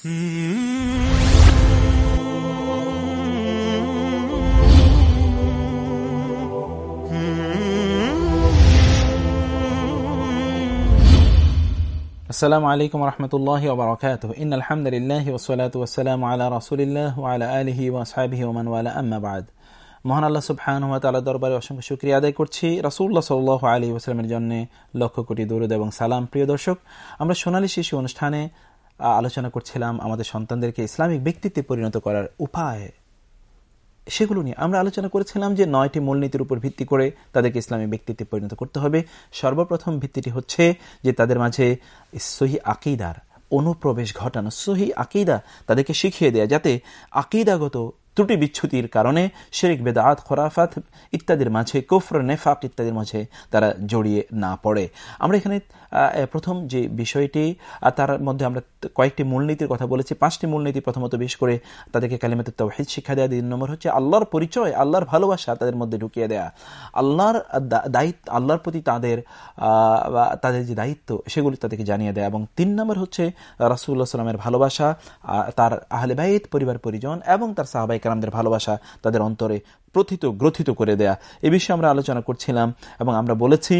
আসসালামু আলাইকুম রহমতুল্লাহ ওবরাকাত ইন আলহামদুলিল্লাহ ওসলাত ওসালাম আলা রসুলিল্লাহ আলা আলহি ওয়াসাবিহি ওমান ওয়ালা। আম্মাবাদ মহান আল্লাহ সুবহান হুয়া তালা দরবারে অসংখ্য শুক্রিয়া আদায় করছি। রাসুল্লাহ সাল্লাহ আলী ওসলামের জন্য লক্ষ কোটি দৌরদ এবং সালাম। প্রিয় দর্শক, আমরা সোনালী শিশু অনুষ্ঠানে আলোচনা করছিলাম আমাদের সন্তানদেরকে ইসলামিক ব্যক্তিত্বে পরিণত করার উপায়। সেগুলো নিয়ে আমরা আলোচনা করেছিলাম যে নয়টি মূলনীতির উপর ভিত্তি করে তাদেরকে ইসলামী ব্যক্তিত্বে পরিণত করতে হবে। সর্বপ্রথম ভিত্তিটি হচ্ছে যে তাদের মাঝে সহি আকিদার অনুপ্রবেশ ঘটানো। সহি আকিদা তাদেরকে শিখিয়ে দেয়া যাতে আকিদাগত ত্রুটি বিচ্ছুতির কারণে শেরিক, বেদাত, খরাফাত ইত্যাদির মাঝে, কুফর, নেফাক ইত্যাদির মাঝে তারা জড়িয়ে না পড়ে। আমরা এখানে প্রথম যে বিষয়টি তার মধ্যে আমরা কয়েকটি মূলনীতির কথা বলেছি। পাঁচটি মূলনীতি প্রথমত বেশ করে তাদেরকে কালিমাতে তহিদ শিক্ষা দেওয়া তিন নম্বর হচ্ছে আল্লাহর পরিচয়, আল্লাহর ভালোবাসা তাদের মধ্যে ঢুকিয়ে দেয়া। আল্লাহর দায়িত্ব, আল্লাহর প্রতি তাদের তাদের যে দায়িত্ব, সেগুলি তাদেরকে জানিয়ে দেয়। এবং তিন নম্বর হচ্ছে রাসুল্লাহ সাল্লামের ভালোবাসা তার আহলে বাইত, পরিবার, পরিজন এবং তার সাহাবাই কালামদের ভালোবাসা তাদের অন্তরে প্রথিত, গ্রথিত করে দেয়া। এ বিষয়ে আমরা আলোচনা করছিলাম এবং আমরা বলেছি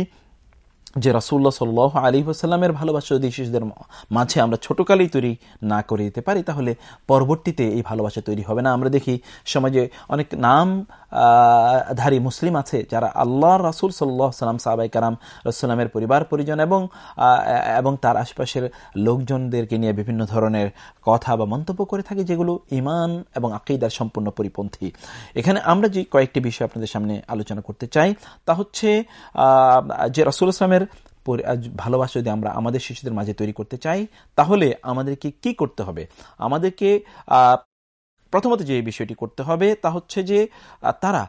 যে রাসুল্লাহ সাল আলী আসাল্লামের ভালোবাসা যদি শিশুদের মাঝে আমরা ছোটকালেই তৈরি না করে দিতে পারি, তাহলে পরবর্তীতে এই ভালোবাসা তৈরি হবে না। আমরা দেখি সমাজে অনেক নাম ধারী মুসলিম আছে যারা আল্লাহ রাসুল সাল্লাহ সাল্লাম সাহাবাই কারাম রসুল্লামের পরিবার, পরিজন এবং এবং তার আশপাশের লোকজনদেরকে নিয়ে বিভিন্ন ধরনের কথা বা মন্তব্য করে থাকে যেগুলো ইমান এবং আকিদার সম্পূর্ণ পরিপন্থী। এখানে আমরা যে কয়েকটি বিষয় আপনাদের সামনে আলোচনা করতে চাই, তা হচ্ছে যে রাসুল ইসলামের ভালোবাসা যদি আমরা আমাদের শিশুদের মাঝে তৈরি করতে চাই, তাহলে আমাদেরকে কি করতে হবে? আমাদেরকে প্রথমত যে বিষয়টি করতে হবে তা হচ্ছে যে তারা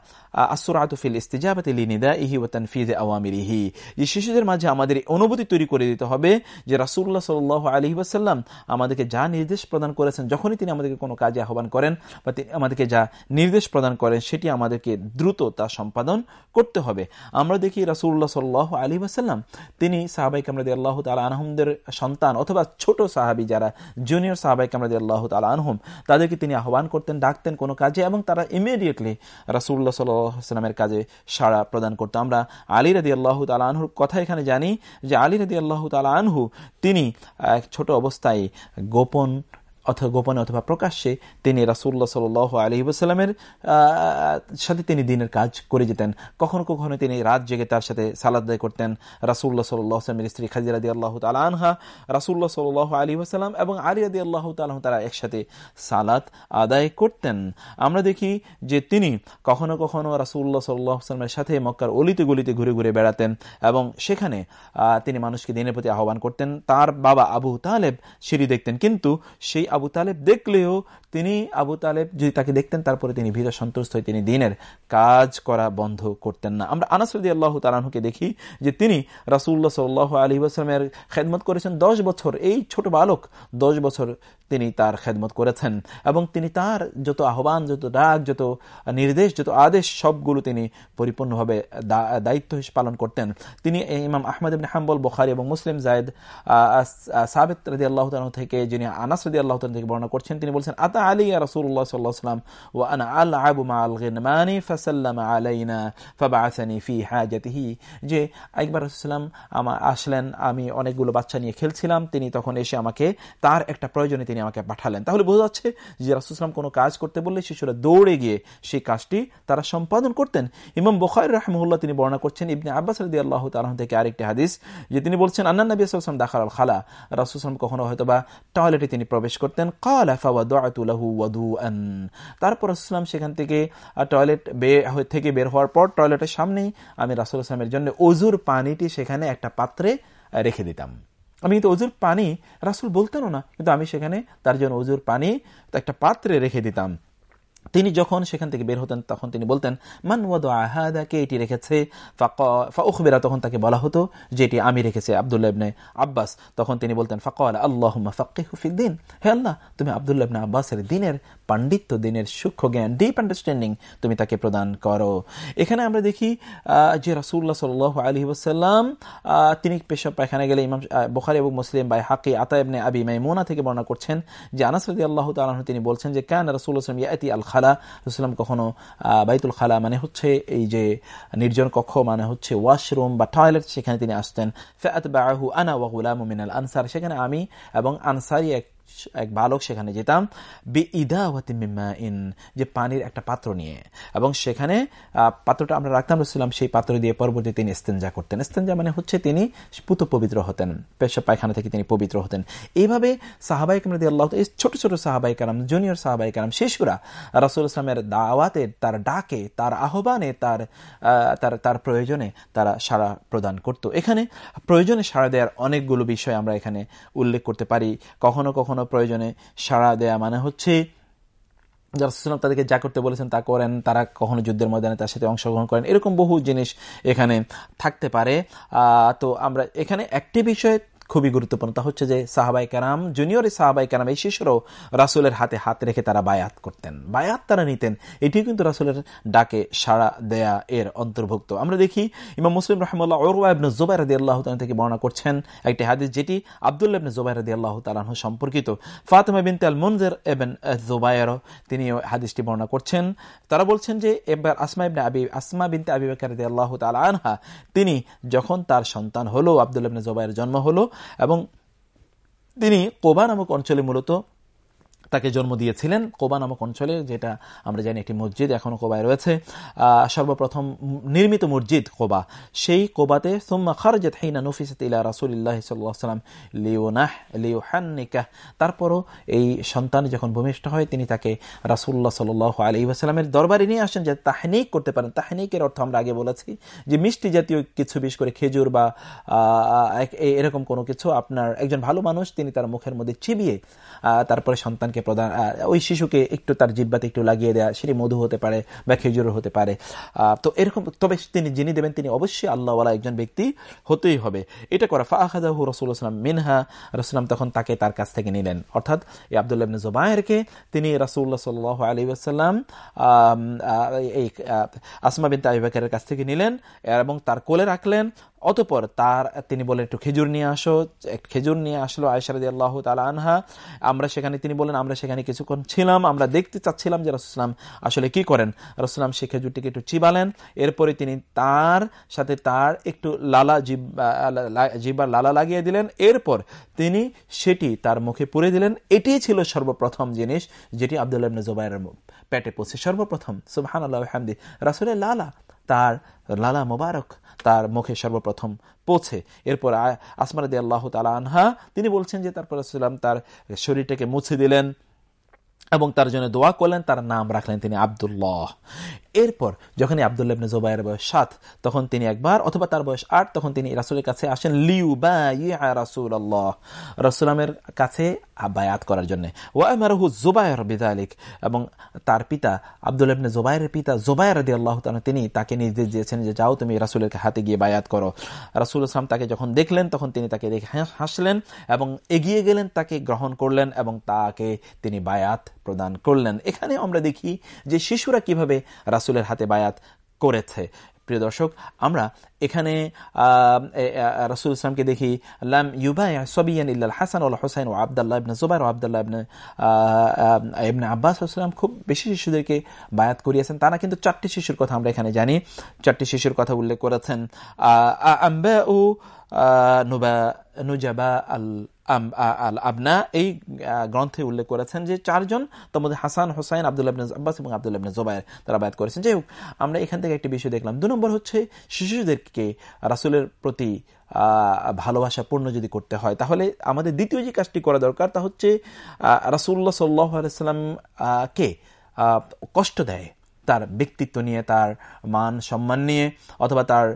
আসরাতফিল ইস্তিজাবাতে লিনিদা ইহি ও তানফিজে আওয়ামিরিহি যে শিশুদের মাঝে আমাদের অনুভূতি তৈরি করে দিতে হবে যে রাসুল্লাহ সাল আলী ওয়াসাল্লাম আমাদেরকে যা নির্দেশ প্রদান করেছেন, যখনই তিনি আমাদেরকে কোনো কাজে আহ্বান করেন বা তিনি আমাদেরকে যা নির্দেশ প্রদান করেন, সেটি আমাদেরকে দ্রুত তা সম্পাদন করতে হবে। আমরা দেখি রাসুল্লাহ সাল্লাহ আলী ওয়াসাল্লাম, তিনি সাহাবাই কামরাদি আল্লাহ তালা আনহমদের সন্তান অথবা ছোট সাহাবি যারা জুনিয়র সাহাবাই কামরাদি আল্লাহ তালা আনহম, তাদেরকে তিনি আহ্বান করতেন, ডাকতেন কোনো কাজে এবং তারা ইমিডিয়েটলি রাসুল্লাহ সাল্লামের কাজে সাড়া প্রদান করতো। আমরা আলী রদি আল্লাহ আনহুর কথা এখানে জানি যে আলী রদি আল্লাহ আনহু, তিনি ছোট অবস্থায় গোপন অথবা গোপনে অথবা প্রকাশ্যে তিনি রাসুল্লাহ সাল আলী ওসালামের সাথে তিনি দিনের কাজ করে যেতেন। কখনো কখনো তিনি রাত জেগে তার সাথে সালাদ করতেন। রাসুল্লাহ সাল্লামের স্ত্রী খাজির আদি আল্লাহ আনহা রাসুল্লাহ সাল আলী ওসালাম এবং আলী আদি আল্লাহ তালাহ তারা একসাথে সালাত আদায় করতেন। আমরা দেখি যে তিনি কখনো কখনো রাসুল্লাহ সাল্লামের সাথে মক্কার অলিতে গলিতে ঘুরে ঘুরে বেড়াতেন এবং সেখানে তিনি মানুষকে দিনের প্রতি আহ্বান করতেন। তার বাবা আবু তালেব সিঁড়ি দেখতেন। কিন্তু সেই আবু তালেব দেখলেও তিনি আবু তালেব যদি তাকে দেখতেন, তারপরে তিনি ভীত সন্তুষ্ট হয়ে তিনি দিনের কাজ করা বন্ধ করতেন না। আমরা আনাসুদ্দি আল্লাহ তালাহুকে দেখি যে তিনি রাসুল্লাহ সাল্লাহ আলী আসলামের খেদমত করেছেন দশ বছর। এই ছোট বালক দশ বছর তিনি তার খেদমত করেছেন এবং তিনি তার যত আহ্বান, যত ডাক যত নির্দেশ, যত আদেশ, সবগুলো তিনি পরিপূর্ণভাবে দায়িত্ব পালন করতেন। তিনি ইমাম আহমদ ইবিন হাম্বল, বখারি এবং মুসলিম জায়দ সাবেদ রদি আল্লাহ থেকে, যিনি আনাস রদি আল্লাহ থেকে বর্ণনা করছেন, তিনি বলছেন, আতা আলী রসুল্লাহ সাল্লাহ সাল্লাম ও আনা আল আবু মাল গিনমানি ফাসাল্লাম আলাইনা ফাবাআসানি ফি হাজাতিহি। যে একবার রসুলাম আমার আসলেন, আমি অনেকগুলো বাচ্চা নিয়ে খেলছিলাম, তিনি তখন এসে আমাকে তার একটা প্রয়োজনে তিনি আমাকে পাঠালেন। তাহলে বোঝা যাচ্ছে যে রাসুলাম কোনো কাজ করতে বললে শিশুরা দৌড়ে গিয়ে সেই কাজটি তারা সম্পাদন করতেন। ইমাম বখার রাহমুল্লাহ তিনি বর্ণনা করছেন, ইবনে আব্বাস রদি আল্লাহ তালাহ থেকে আরেকটি হাদিস যে তিনি বলছেন আন্না নবী আসলাম দাখাল খালা। রাসুলাম কখনো হয়তো বা টয়লেটে তিনি প্রবেশ করতেন। তারপর রাসুলাম সেখান থেকে টয়লেট থেকে বের হওয়ার পর টয়লেটের সামনেই আমি রাসুল আসলামের জন্য অজুর পানিটি সেখানে একটা পাত্রে রেখে দিতাম। আমি কিন্তু অজুর পানি রাসুল বলতেনও না, কিন্তু আমি সেখানে তার জন্য অজুর পানি একটা পাত্রে রেখে দিতাম। তিনি যখন সেখান থেকে বের হতেন, তখন তিনি বলতেন, মান ওয়াদ আহাদা কে এটি রেখেছে? ফাউখবেরা তখন তাকে বলা হতো, যে এটি আমি রেখেছি, আবদুল্লাহ ইবনে আব্বাস। তখন তিনি বলতেন, ফাকাল আল্লাহ ফাকিহুফিদ্দিন হে আল্লাহ, তুমি আবদুল্লাহ ইবনে আব্বাসের দিনের পাণ্ডিত্য, দিনের সূক্ষ্ম জ্ঞান ডিপ আন্ডারস্ট্যান্ডিং তুমি তাকে প্রদান করো। এখানে আমরা দেখি যে রাসুল্লাহ সাল আলী ওসাল্লাম তিনি পেশা পায়খানা গেলে ইমাম বোখারি এবং মুসলিম বাই হাকি আতা ইবনে আবি মাইমুনা থেকে বর্ণনা করছেন, যে আনাস আল্লাহ তালাহ তিনি বলছেন যে, কেন রাসুল আসলাম ইয়াতি আল খালা, রসুলাম কখনো বাইতুল খালা মানে হচ্ছে এই যে নির্জন কক্ষ মানে হচ্ছে ওয়াশরুম বা টয়লেট সেখানে তিনি আসতেন। ফেয়াত বাহু আনা ওয়াহুলা মিনাল আনসার, সেখানে আমি এবং আনসারি এক এক বালক সেখানে যেতাম বি ইদা ইন যে পানির একটা পাত্র নিয়ে। এবং সেখানে পাত্রটা আমরা রাখতাম রসুলাম, সেই পাত্র দিয়ে পরবর্তী তিনি ইস্তেঞ্জা করতেন। ইস্তেঞ্জা মানে হচ্ছে তিনি পুত পবিত্র হতেন পেশা পায়খানা থেকে তিনি পবিত্র হতেন। এইভাবে সাহাবাই কামরাদি আল্লাহ এই ছোট ছোট সাহাবাই কালাম জুনিয়র সাহাবাই কালাম শিশুরা রাসুল ইসলামের দাওয়াতে, তার ডাকে, তার আহ্বানে, তার তার তার প্রয়োজনে তারা সাড়া প্রদান করত। এখানে প্রয়োজনে সাড়া দেওয়ার অনেকগুলো বিষয় আমরা এখানে উল্লেখ করতে পারি। কখনো কখনো প্রয়োজনে সাড়া দেয়া মানে হচ্ছে যারা তাদেরকে যা করতে বলেছেন তা করেন, তারা কখনো যুদ্ধের ময়দানে তার সাথে অংশগ্রহণ করেন। এরকম বহু জিনিস এখানে থাকতে পারে। তো আমরা এখানে একটি বিষয় খুবই গুরুত্বপূর্ণ। তা হচ্ছে যে সাহাবাই কারাম, জুনিয়র সাহাবাই কারাম, এই শিশুরাও রাসুলের হাতে হাত রেখে তারা বায়াত করতেন। বায়াত তারা নিতেন। এটি কিন্তু রাসুলের ডাকে সাড়া দেয়া এর অন্তর্ভুক্ত। আমরা দেখি ইমাম মুসলিম রহমুল্লাহ ওরওয়া ইবনে জোবাই রাদি আল্লাহ থেকে বর্ণনা করছেন একটি হাদিস যেটি আবদুল্লাহ ইবনে জোবাই রাদি আল্লাহ তালাহ সম্পর্কিত। ফাতেমা বিনতে আল মুনজের এবেন জোবায়ের তিনি হাদিসটি বর্ণনা করছেন। তারা বলছেন যে এবার আসমা ইবনে আবি, আসমা বিনতে আবি বাকর রাদি আল্লাহ তালা আনহা, তিনি যখন তার সন্তান হলো, আবদুল্লাহ ইবনে জোবাইয়ের জন্ম হলো এবং তিনি কোবা নামক অঞ্চলে মূলত তাকে জন্ম দিয়েছিলেন কোবা নামক অঞ্চলে, যেটা আমরা জানি একটি মসজিদ এখনও কোবায় রয়েছে। সর্বপ্রথম নির্মিত মসজিদ কোবা। সেই কোবাতে, সোম্মা খারজত হাইনা নফিসাত ইলা রাসুলিল্লাহ সাল্লাম লিওনাহ লিওহান্নিকাহ তারপরও এই সন্তান যখন ভূমিষ্ঠ হয়, তিনি তাকে রাসুল্লাহ সাল আলী আসালামের দরবারে নিয়ে আসেন যে তাহনিক করতে পারেন। তাহনিকের অর্থ আমরা আগে বলেছি যে, মিষ্টি জাতীয় কিছু, বিশেষ করে খেজুর বা এরকম কোনো কিছু আপনার একজন ভালো মানুষ, তিনি তার মুখের মধ্যে চিবিয়ে তারপরে সন্তানকে প্রদান ওই শিশুকে একটু তার জিব্বাতে একটু লাগিয়ে দেওয়া সেটি মধু হতে পারে বা খেজুর হতে পারে। তো এরকম, তবে তিনি, যিনি দেবেন, তিনি অবশ্যই আল্লাহওয়ালা একজন ব্যক্তি হতেই হবে। এটা করা ফাহাদাহু রসুলাম মিনহা রসুলাম তখন তাকে তার কাছ থেকে নিলেন। অর্থাৎ এই আবদুল্লাহ জোবায়েরকে তিনি রাসুল্লাহ সাল আলী আসাল্লাম এই আসমা বিন তাইবাকের কাছ থেকে নিলেন এবং তার কোলে রাখলেন। অতপর তার, তিনি বলেন, একটু খেজুর নিয়ে আসো। খেজুর নিয়ে আসলো আয়সারদি আল্লাহ তালা আনহা। আমরা সেখানে, তিনি বলেন, আমরা সেখানে কিছুক্ষণ ছিলাম, আমরা দেখতে চাচ্ছিলাম যে রসুলাম আসলে কি করেন। রসুলাম সে খেজুরটিকে একটু চিবালেন। এরপরে তিনি তার সাথে তার একটু লালা জিব্বার লালা লাগিয়ে দিলেন। এরপর তিনি সেটি তার মুখে পুরে দিলেন। এটি ছিল সর্বপ্রথম জিনিস যেটি আবদুল্লাহ জোবাইয়ের পেটে পৌঁছে সর্বপ্রথম। সুবহান আল্লাহ হামদি রাসুলের লালা তার লালা মোবারক তার মুখে সর্বপ্রথম পৌঁছে। এরপর আসমারদি আল্লাহ তালা আনহা, তিনি বলছেন যে, তারপর তার শরীরটাকে মুছে দিলেন এবং তার জন্য দোয়া করলেন, তার নাম রাখলেন তিনি আবদুল্লাহ। এরপর যখন আবদুল্লাহ ইবনে জোবাইয়ের বয়স সাত, তখন তিনি একবার অথবা তার বয়স আট, তখন তিনি রাসুলের কাছে আসেন লিউ বা রাসুল আল্লাহ রসুলামের কাছে বায়াত করার জন্য। ওয়ামারহু জোবায়ের বিদালিক, এবং তার পিতা আবদুল্লাহ ইবনে জোবাইয়ের পিতা জোবায়ের রদি আল্লাহ তিনি তাকে নির্দেশ দিয়েছেন যে যাও তুমি রাসুলের হাতে গিয়ে বায়াত করো। রাসুল ইসলাম তাকে যখন দেখলেন, তখন তিনি তাকে দেখে হাসলেন এবং এগিয়ে গেলেন, তাকে গ্রহণ করলেন এবং তাকে তিনি বায়াত প্রদান করলেন। এখানে আমরা দেখি যে শিশুরা কীভাবে রাসুলের হাতে বায়াত করেছে। প্রিয় দর্শক, আমরা এখানে রসুল ইসলামকে দেখি, লাম ইউবাই সবিয়ান ইল্লাল হাসান উল হোসাইন ও আবদাল্লাহ ইবনে জুবাইর ও আবদাল্লাহ ইবনে ইবনে আব্বাস আসলাম খুব বেশি শিশুদেরকে বায়াত করিয়েছেন। তারা কিন্তু চারটি শিশুর কথা আমরা এখানে জানি। চারটি শিশুর কথা উল্লেখ করেছেন আম্বা ও নুবা, নুজাবা আল আল আবনা এই গ্রন্থে উল্লেখ করেছেন যে চারজন, তার মধ্যে হাসান, হোসাইন, আবদুল্লাহ আব্বাস এবং আবদুল্লাহ জোবায়ের তারা বায়াত করেছেন। যাই হোক, আমরা এখান থেকে একটি বিষয় দেখলাম। দু নম্বর হচ্ছে শিশুদেরকে রাসুলের প্রতি ভালোবাসা পূর্ণ যদি করতে হয়, তাহলে আমাদের দ্বিতীয় যে কাজটি করা দরকার তা হচ্ছে রাসুল্লাহ সাল্লাহ আলাইসাল্লামকে কষ্ট দেয়। তার ব্যক্তিত্ব নিয়ে, তার মান সম্মান নিয়ে, অথবা তার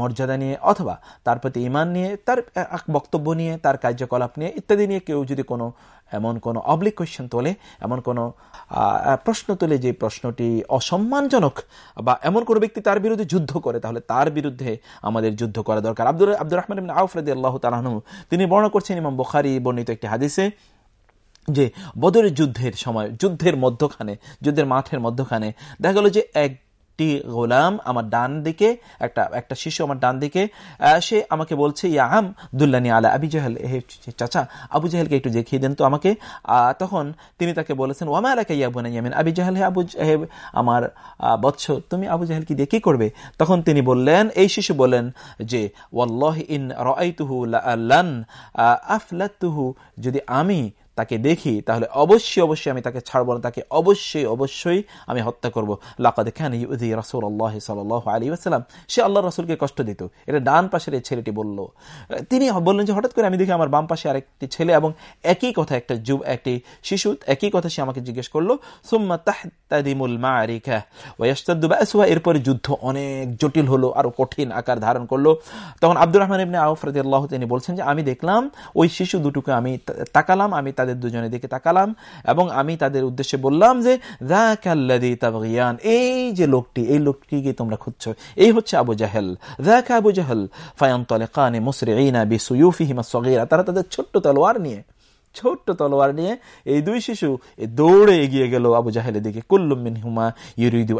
মর্যাদা নিয়ে, অথবা তার প্রতি ইমান নিয়ে, তার বক্তব্য নিয়ে, তার কার্যকলাপ নিয়ে, ইত্যাদি নিয়ে কেউ যদি কোনো, এমন কোনো অবলিক কোয়েশ্চেন তোলে, এমন কোনো প্রশ্ন তোলে যে প্রশ্নটি অসম্মানজনক, বা এমন কোনো ব্যক্তি তার বিরুদ্ধে যুদ্ধ করে, তাহলে তার বিরুদ্ধে আমাদের যুদ্ধ করা দরকার। আব্দুল আব্দুর রহমান আউফরদি আল্লাহ তালাহনু তিনি বর্ণনা করছেন ইমাম বখারি বর্ণিত একটি হাদিসে যে বদরের যুদ্ধের সময়, যুদ্ধের মধ্যখানে, যুদ্ধের মাঠের মধ্যখানে, দেখা গেল যে এক একটি গোলাম আমার ডান দিকে, একটা একটা শিশু আমার ডান দিকে সে আমাকে বলছে ইয়াম দুল্লানি আলা আবি জাহেল, হে চাচা, আবু জাহেলকে একটু দেখিয়ে দেন তো আমাকে। তখন তিনি তাকে বলেছেন ওয়ামা আলাকা ইয়াবুনা ইয়ামিন আবি জাহেল, হে আবু হে আমার বৎস, তুমি আবু জাহেল দিয়ে কি করবে? তখন তিনি বললেন, এই শিশু বললেন যে, ওয়াল্লাহ ইন রাইতুহু লান আফলাতুহু, যদি আমি তাকে দেখি, তাহলে অবশ্যই অবশ্যই আমি তাকে ছাড়বো না, তাকে অবশ্যই অবশ্যই আমি হত্যা করব। লাকাদ খান রাসুল আল্লাহ সাল আলী আসসালাম সে আল্লাহ রাসুলকে কষ্ট দিত। এটা ডান পাশের এই ছেলেটি বলল। তিনি বললেন যে, হঠাৎ করে আমি দেখি আমার বাম পাশে আরেকটি ছেলে এবং একই কথা একটা যুব, একটি শিশু, একই কথা সে আমাকে জিজ্ঞেস করল, সুম্মা তাহতাদিমুল মা আরিকা ওয়াস্তাদুবা এরপরে যুদ্ধ অনেক জটিল হলো, আরও কঠিন আকার ধারণ করল। তখন আব্দুর রহমান ইবনে আউফ রাদিয়াল্লাহু তিনি বলছেন যে, আমি দেখলাম ওই শিশু দুটোকে আমি তাকালাম, আমি তাদের দুজনের দিকে তাকালাম এবং আমি তাদের উদ্দেশ্যে বললাম যে তাবগিয়ান এই যে লোকটি, এই লোকটিকে তোমরা খুঁজছো। এই হচ্ছে আবু জাহেল। আবু জাহেল ফায়ান্তলে কানে মুসরে ইনা বি সুয়ুফিহিমা সগিরা তারা তাদের ছোট্ট তলোয়ার নিয়ে ছোট্ট তলোয়ার নিয়ে এই দুই শিশু দৌড়ে এগিয়ে গেল আবু জাহেলের দিকে। কুল্লুমিন হুমা ইউরিদু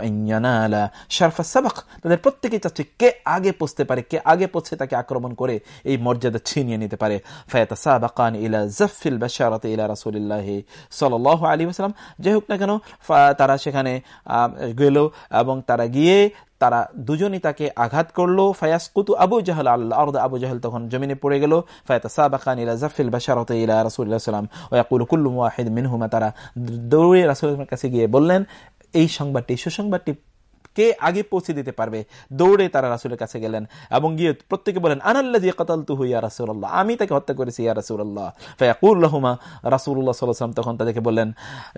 শারফা সাবাক। তাদের প্রত্যেকে চাচ্ছে কে আগে পৌঁছতে পারে, কে আগে পৌঁছে তাকে আক্রমণ করে এই মর্যাদা ছিনিয়ে নিতে পারে। ফায়াতা সাবাকান ইলা জাফিল বাশারাত ইলা রাসূলিল্লাহ সাল্লাল্লাহু আলাইহি ওয়াসাল্লাম। যাই হোক না কেন তারা সেখানে গেল এবং তারা গিয়ে তারা দুজনই তাকে আঘাত করল। ফায়াস কুতু আবু জাহাল আল্লাহ আবু জাহাল তখন জমিনে পড়ে গেল। ফায়াতা সাবাকান ইলা জাফিল বাশারত ইলা রাসূলুল্লাহ সাল্লাম ওয়াকুল কুল্লু ওয়াহিদ মিনহুমা, তারা দৌড়ে রাসূলের কাছে গিয়ে বললেন, এই সংবাদটি সুসংবাদটি কে আগে পৌঁছে দিতে পারবে? দৌড়ে তারা রাসুলের কাছে গেলেন এবং গিয়ে প্রত্যেকে বলেন আনাল্লা দিয়ে কতাল তু হইয়া রাসুল্লাহ আমি তাকে হত্যা করেছি, ইয়া রাসুল্লাহ ফায়াকুল্লাহমা রাসুল্লাহ সাল্লাম তখন তাদেরকে বললেন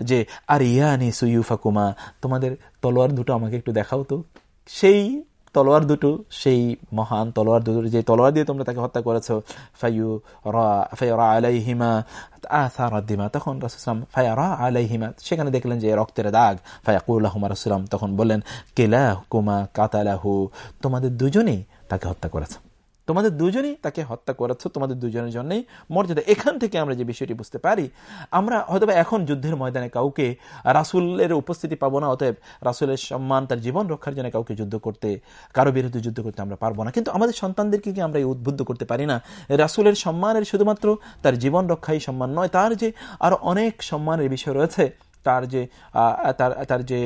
যে আর ইয়ানি সুইফাকুমা তোমাদের তলোয়ার দুটো আমাকে একটু দেখাও তো। সেই তলোয়ার দুটো, সেই মহান তলোয়ার দুটো, যে তলোয়ার দিয়ে তোমরা তাকে হত্যা করেছ তখন সেখানে দেখলেন যে রক্তের দাগ ফায়াকুল্লাহমা রসুলাম, তখন বললেন কেলা কুমা কাতালাহু তোমাদের দুজনেই তাকে হত্যা করেছে। তোমাদের দুজনেই তাকে হত্যা করাচ্ছ তোমাদের দুজনের জন্যই। মর্যাদা, এখান থেকে আমরা যে বিষয়টি বুঝতে পারি, আমরা হয়তো এখন যুদ্ধের ময়দানে কাউকে রাসুলের উপস্থিতি পাবো না, অতএব রাসুলের সম্মান, তার জীবন রক্ষার জন্য কাউকে যুদ্ধ করতে, কারও বিরুদ্ধে যুদ্ধ করতে আমরা পারব না। কিন্তু আমাদের সন্তানদেরকে কি আমরা উদ্বুদ্ধ করতে পারি না? রাসুলের সম্মানের শুধুমাত্র তার জীবন রক্ষাই সম্মান নয়, তার যে আরও অনেক সম্মানের বিষয় রয়েছে তার যে তার তার যে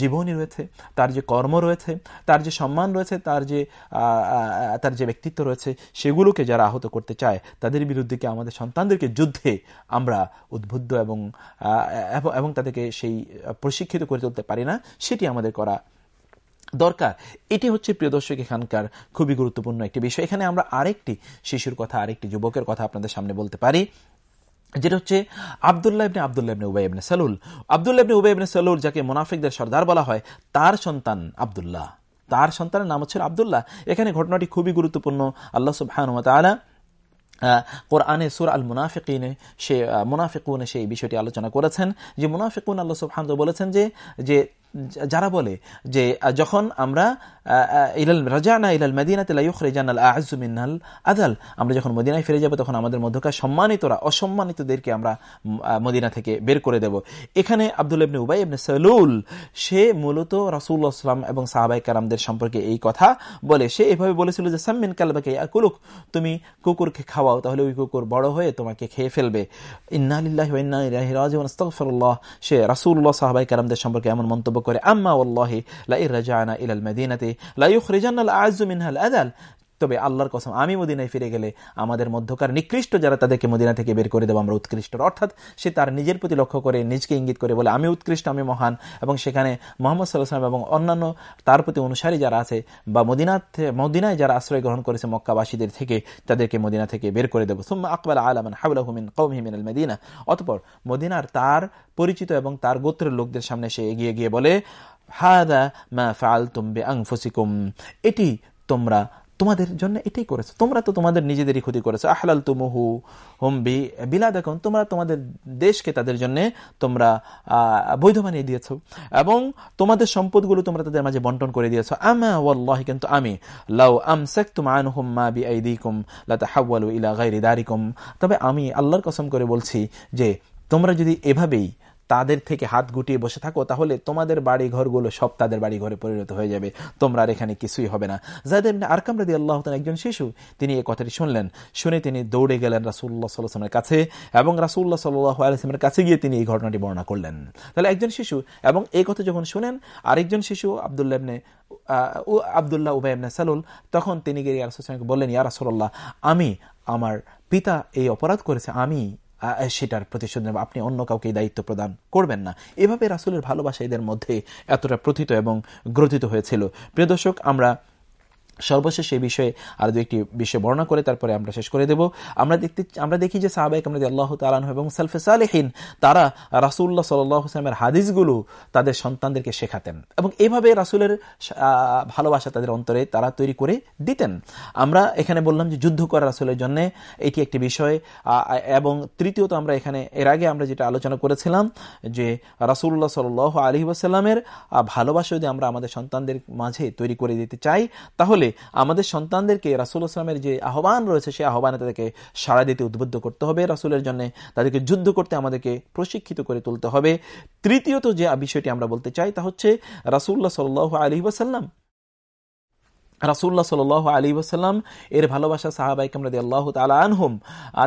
জীবনী রয়েছে, তার যে কর্ম রয়েছে, তার যে সম্মান রয়েছে, তার যে তার যে ব্যক্তিত্ব রয়েছে, সেগুলোকে যারা আহত করতে চায়, তাদের বিরুদ্ধে কি আমাদের সন্তানদেরকে যুদ্ধে আমরা উদ্বুদ্ধ এবং এবং তাদেরকে সেই প্রশিক্ষিত করে তুলতে পারি না? সেটি আমাদের করা দরকার। এটি হচ্ছে, প্রিয় দর্শক, এখানকার খুবই গুরুত্বপূর্ণ একটি বিষয়। এখানে আমরা আরেকটি শিশুর কথা, আরেকটি যুবকের কথা আপনাদের সামনে বলতে পারি। যেটা হচ্ছে আবদুল্লাহ ইবনে আবদুল্লাহ ইবনে উবাই ইবনে সালুল। আবদুল্লাহ ইবনে উবাই ইবনে সালুল যাকে মোনাফিকদের সর্দার বলা হয়, তার সন্তান আবদুল্লাহ। তার সন্তানের নাম হচ্ছে আবদুল্লাহ। এখানে ঘটনাটি খুবই গুরুত্বপূর্ণ। আল্লাহ সুবহানুয়া তাআলা কোরআনে সুর আল মুনাফিকিনে সে মুনাফিকুনে সেই বিষয়টি আলোচনা করেছেন। যে মুনাফিকুন আল্লাহ সুবহান বলেছেন যে যে যারা বলে যে, যখন আমরা ইলাল, রাজানা ইলাল মদিনাতে লাইখরেজানাল আজমিনাল আদাল আমরা যখন মদিনায় ফিরে যাব, তখন আমাদের মধ্যকার সম্মানিতরা, অসম্মানিতদেরকে আমরা মদিনা থেকে বের করে দেব। এখানে আব্দুল ইবনে উবাই ইবনে সালুল, সে মূলত রাসুল্লাহ আসলাম এবং সাহাবাই কারামদের সম্পর্কে এই কথা বলে। সে এভাবে বলেছিল যে, সাম্মিন কালবাকে কুলুক তুমি কুকুরকে খাওয়াও, তাহলে ওই কুকুর বড় হয়ে তোমাকে খেয়ে ফেলবে। ইন্নালিল্লাহ সে রাসুল্লাহ সাহাবাই কারামদের সম্পর্কে এমন মন্তব্য করে আম্মা ওল্লাহি লাই রাজানা ইলাল মেদিনাতে লাইখরিজান্নাল আজু মিনহাল আদাল তবে আল্লাহর কসম, আমি মদিনায় ফিরে গেলে আমাদের মধ্যকার নিকৃষ্ট যারা তাদেরকে মদিনা থেকে বের করে দেবো, আমরা উৎকৃষ্ট অর্থাৎ সে তার নিজের প্রতি লক্ষ্য করে, নিজকে ইঙ্গিত করে বলে, আমি উৎকৃষ্ট, আমি মহান। এবং সেখানে মোহাম্মদ সাল্লাহাম এবং অন্যান্য তার প্রতি অনুসারী যারা আছে বা মদিনা মদিনায় যারা আশ্রয় গ্রহণ করেছে মক্কাবাসীদের থেকে, তাদেরকে মদিনা থেকে বের করে দেবো। সুম্মা আকবাল আলমান হাবুলাহমিন কৌমিন আল মদিনা। অতপর মদিনার তার পরিচিত এবং তার গোত্রের লোকদের সামনে সে এগিয়ে গিয়ে বলে, হাদা মা ফাল তুমবে আংফসিকুম এটি তোমরা তোমাদের জন্য এটাই করেছে। তোমরা তো তোমাদের নিজেদেরই ক্ষতি করেছ। আহলাল তুমুহু হোম বি বিলা দেখুন তোমরা তোমাদের দেশকে তাদের জন্য তোমরা বৈধ বানিয়ে দিয়েছ এবং তোমাদের সম্পদগুলো তোমরা তাদের মাঝে বন্টন করে দিয়েছ। আমা কিন্তু আমি, লাউ আমসাকতুম আনহুম মা বিআইদিকুম, লাতাহাওয়ালু ইলা গায়রি দারিকুম। তবে আমি আল্লাহর কসম করে বলছি যে, তোমরা যদি এভাবেই তাদের থেকে হাত গুটিয়ে বসে থাকো, তাহলে তোমাদের বাড়ি ঘরগুলো সব তাদের বাড়ি ঘরে পরিণত হয়ে যাবে। তোমরা আর এখানে কিছুই হবে না। যাদের আরকাম রাদি আল্লাহ একজন শিশু, তিনি এই কথাটি শুনলেন। শুনে তিনি দৌড়ে গেলেন রাসুল্লাহ সাল্লামের কাছে এবং রাসুল্লাহ সাল্লাহ আলসালামের কাছে গিয়ে তিনি এই ঘটনাটি বর্ণনা করলেন। তাহলে একজন শিশু এবং এই কথা যখন শুনেন, আরেকজন শিশু আবদুল্লাবনে আবদুল্লাহ উবাইবনে সালুল, তখন তিনি গিয়ে রাসুলকে বললেন, ইয়া রাসুল্লাহ আমি, আমার পিতা এই অপরাধ করেছে, আমি সেটার প্রতিশোধ নেব। আপনি অন্য কাউকে দায়িত্ব প্রদান করবেন না। এভাবে রাসুলের ভালোবাসা এদের মধ্যে এতটা প্রথিত এবং গ্রথিত হয়েছিল। প্রিয় দর্শক, আমরা সর্বশেষ এই বিষয়ে আর দু একটি বিষয় বর্ণনা করে তারপরে আমরা শেষ করে দেব। আমরা দেখতে, আমরা দেখি যে সাহাবাহিক আমরা আল্লাহ তালান এবং সালফে সালেহীন তারা রাসুল্লাহ সাল্লামের হাদিসগুলো তাদের সন্তানদেরকে শেখাতেন এবং এভাবে রাসুলের ভালোবাসা তাদের অন্তরে তারা তৈরি করে দিতেন। আমরা এখানে বললাম যে যুদ্ধ করা রাসুলের জন্য এটি একটি বিষয় এবং তৃতীয়ত আমরা এখানে, এর আগে আমরা যেটা আলোচনা করেছিলাম যে রাসুল্লাহ সাল আলী ওসাল্লামের ভালোবাসা যদি আমরা আমাদের সন্তানদের মাঝে তৈরি করে দিতে চাই, তাহলে তাহলে আমাদের সন্তানদেরকে রাসুল ইসলামের যে আহ্বান রয়েছে, সেই আহ্বানে তাদেরকে সাড়া দিতে উদ্বুদ্ধ করতে হবে। রাসুলের জন্য তাদেরকে যুদ্ধ করতে আমাদেরকে প্রশিক্ষিত করে তুলতে হবে। তৃতীয়ত যে বিষয়টি আমরা বলতে চাই, তা হচ্ছে রাসুল্লাহ সাল আলী ওয়াসাল্লাম রাসুল্লাহ সাল আলী ওসাল্লাম এর ভালোবাসা সাহাবাই কামরাদি আল্লাহ তালা আনহুম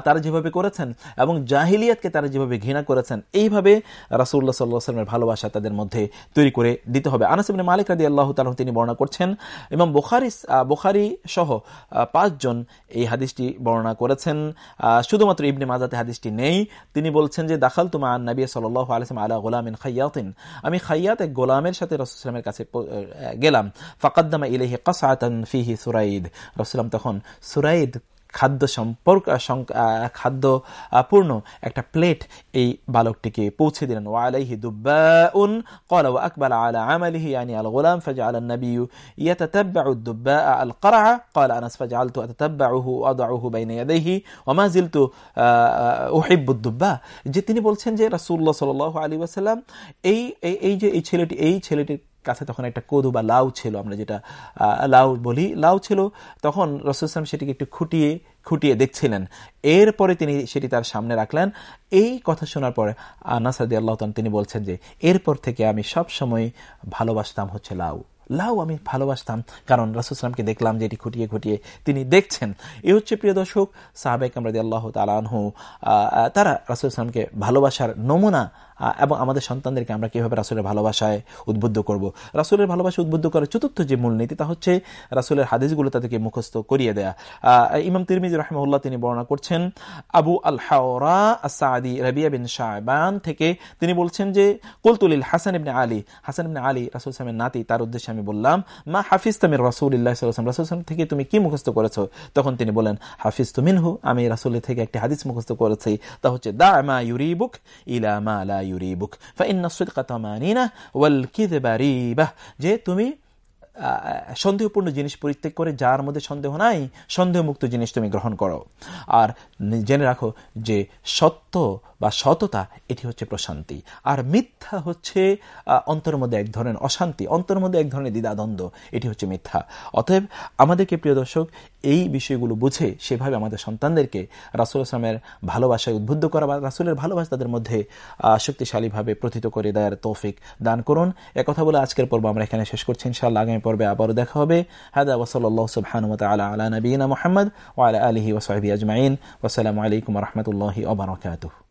তারা যেভাবে করেছেন এবং জাহিলিয়াতকে তারা যেভাবে ঘৃণা করেছেন, এইভাবে রাসুল্লাহ সাল্লাহ সাল্লামের ভালোবাসা তাদের মধ্যে তৈরি করে দিতে হবে। আনাসিবিন মালিক রাদি আল্লাহ তালহ তিনি বর্ণনা করছেন এবং বোখারি বোখারি সহ পাঁচজন এই হাদিসটি বর্ণনা করেছেন। শুধুমাত্র ইবনে মাজাতে হাদিসটি নেই। তিনি বলছেন যে দাখাল তুমা আন নবী সাল্লাহ আলসালাম আলা গোলামিন খাইয়াতিন। আমি খাইয়াত এক গোলামের সাথে রসুলামের কাছে গেলাম। ফাকাদ্দামা ইলেহি কাসাত ফিহি সুরাইদ। রসুলাম তখন সুরাইদ খাদ্য সম্পর্ক খাদ্য পূর্ণ একটা প্লেট এই বালকটিকে পৌঁছে দিলেন। ওয়ালাইহি দুব্বাউন কলা আকবাল আলা আমালিহি গোলাম ফাজা আল নবী ইয়াতাতাব্বাউ দুব্বা আল করা যে তিনি বলছেন যে রাসূলুল্লাহ সাল্লাল্লাহু আলাইহি ওয়াসাল্লাম এই এই যে এই ছেলেটি, এই ছেলেটির কাছে তখন একটা কদু বা লাউ ছিল, আমরা যেটা লাউ বলি। লাউ ছিল, তখন রসুলাম সেটিকে একটু খুঁটিয়ে খুঁটিয়ে দেখছিলেন। এরপরে তিনি সেটি তার সামনে রাখলেন। এই কথা শোনার পরে নাসাদি আল্লাহ তিনি বলছেন যে, এরপর থেকে আমি সব সময় ভালোবাসতাম হচ্ছে লাউ। লাউ আমি ভালোবাসতাম, কারণ রাসুসলামকে দেখলাম যে এটি খুঁটিয়ে খুঁটিয়ে তিনি দেখছেন। এ হচ্ছে প্রিয় দর্শক সাহাবেক আমরাদি আল্লাহ তালানহু তারা রাসুলামকে ভালোবাসার নমুনা এবং আমাদের সন্তানদেরকে আমরা কীভাবে রাসুলের ভালোবাসায় উদ্বুদ্ধ করব? রাসুলের ভালোবাসা উদ্বুদ্ধ করার চতুর্থ যে মূলনীতি, তা হচ্ছে রাসুলের হাদিসগুলো তাদেরকে মুখস্থ করিয়ে দেয়া। ইমাম তিরমিজ রহমউল্লাহ তিনি বর্ণনা করছেন, আবু আল হাওরা সাদি রবিয়া বিন শাহবান থেকে তিনি বলছেন যে কুলতুলিল হাসান ইবনে আলী। হাসান ইবনে আলী রাসুল সালামের নাতি, তার উদ্দেশ্যে আমি বললাম, মা হাফিজ তামির রাসুল্লাহ সাল্লাম রাসুল থেকে তুমি কি মুখস্থ করেছ? তখন তিনি বলেন হাফিজ তুমিনহু আমি রাসুলের থেকে একটি হাদিস মুখস্থ করেছি, তা হচ্ছে দা মা ইউরিবুক ইলা মা ইউরিবুক ফাইন্না সুদকা তমানিনা ওয়াল কিদবা রিবাহ যে তুমি সন্দেহপূর্ণ জিনিস পরিত্যাগ করে যার মধ্যে সন্দেহ নাই, সন্দেহমুক্ত জিনিস তুমি গ্রহণ করো। আর জেনে রাখো যে সত্য বা সততা, এটি হচ্ছে প্রশান্তি। আর মিথ্যা হচ্ছে অন্তরের মধ্যে এক ধরনের অশান্তি অন্তরের মধ্যে এক ধরনের দ্বিধাদ্বন্দ্ব, এটি হচ্ছে মিথ্যা। অতএব আমাদেরকে, প্রিয় দর্শক, এই বিষয়গুলো বুঝে সেভাবে আমাদের সন্তানদেরকে রাসুল আসলামের ভালোবাসায় উদ্বুদ্ধ করা বা রাসুলের ভালোবাসা তাদের মধ্যে শক্তিশালীভাবে প্রথিত করে দেওয়ার তৌফিক দান করুন। একথা বলে আজকের পর্ব আমরা এখানে শেষ করছি, ইনশাআল্লাহ আগামী পর্বে আবারও দেখা হবে। হাদা ওসল্লাহ সুবহানুমত আলা আলা নবীনা মোহাম্মদ ওয়ালা আলহি ওসাহবি আজমাইন। ওসালামু আলাইকুম রহমতুল্লাহি ওবরাকাতুহ